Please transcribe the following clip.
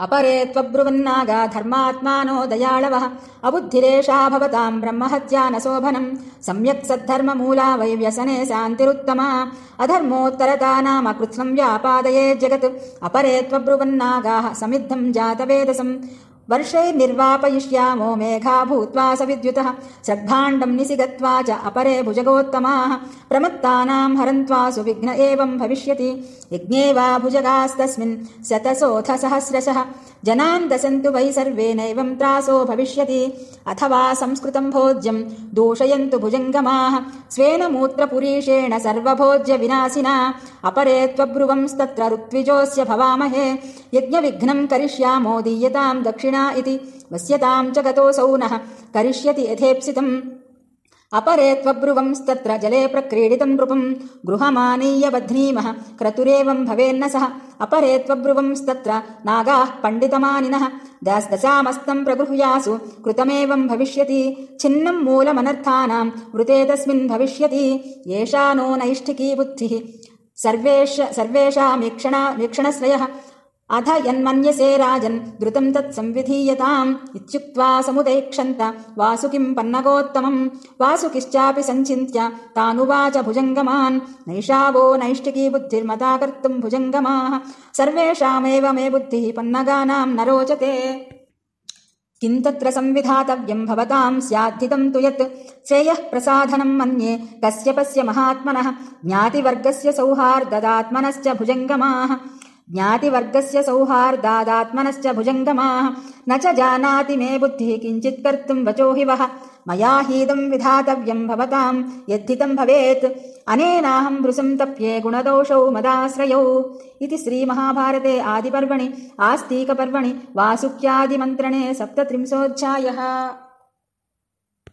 अपरे त्वब्रुवन्नागा धर्मात्मानो दयाळवः अबुद्धिरेषा भवताम् ब्रह्महत्या न शोभनम् सम्यक् सद्धर्ममूला वै व्यसने शान्तिरुत्तमा। अधर्मोत्तरता नाम कृत्स्नम् व्यापादये जगत्। अपरे त्वब्रुवन्नागाः समिद्धम् जातवेदसम् वर्षैर्निर्वापयिष्यामो मेघा भूत्वा स विद्युतः सद्भाण्डम् निसि गत्वा च अपरे भुजगोत्तमाः प्रमत्तानाम् हरन्त्वासु विघ्न एवम् भविष्यति। यज्ञे वा भुजगास्तस्मिन् शतसोऽथ सहस्रशः जनान् दशन्तु वै सर्वेणैवम् त्रासो भविष्यति। अथवा संस्कृतम् भोज्यम् दूषयन्तु भुजङ्गमाः। स्वेन मूत्रपुरीषेण सर्वभोज्यविनाशिना। अपरे त्वब्रुवंस्तत्र ऋत्विजोऽस्य भवामहे। यज्ञविघ्नम् करिष्यामो दीयताम् दक्षिण इति। वस्यताम् च गतोऽसौ नः करिष्यति यथेप्सितम्। अपरे त्वब्रुवंस्तत्र जले प्रक्रीडितम् नृपम्। गृहमानीय बध्नीमः क्रतुरेवम् भवेन्न सः। अपरे त्वब्रुवंस्तत्र नागाः पण्डितमानिनः। दशामस्तम् प्रगृह्यासु। कृतमेवम् भविष्यति। छिन्नम् मूलमनर्थानाम्। वृते तस्मिन् भविष्यति। एषा नो नैष्ठिकी बुद्धिः। सर्वेषामीक्षणश्रयः अध यन्मन्यसे राजन् द्रुतम् तत्संविधीयताम् इत्युक्त्वा समुदैक्षन्त। वासुकिम् पन्नगोत्तमम्। वासुकिश्चापि सञ्चिन्त्य तानुवाच भुजङ्गमान्। नैषावो नैष्टिकी बुद्धिर्मता कर्तुम् भुजङ्गमाः। सर्वेषामेव मे बुद्धिः पन्नगानाम् न रोचते। किम् तत्र संविधातव्यम् भवताम् स्याद्धितम् तु यत् श्रेयः प्रसाधनम् मन्ये कस्यपस्य महात्मनः ज्ञातिवर्गस्य सौहार्ददात्मनश्च भुजङ्गमाः ज्ञातिवर्गस्य सौहार्दादात्मनश्च भुजङ्गमाः। न च जानाति मे बुद्धिः किञ्चित् कर्तुम् वचो हि वः। मया हीदम् विधातव्यम् भवताम् यद्धितम् भवेत्। अनेनाहम् भृशम् तप्ये गुणदोषौ मदाश्रयौ। इति श्रीमहाभारते आदिपर्वणि आस्तीकपर्वणि वासुक्यादिमन्त्रणे सप्तत्रिंशोऽध्यायः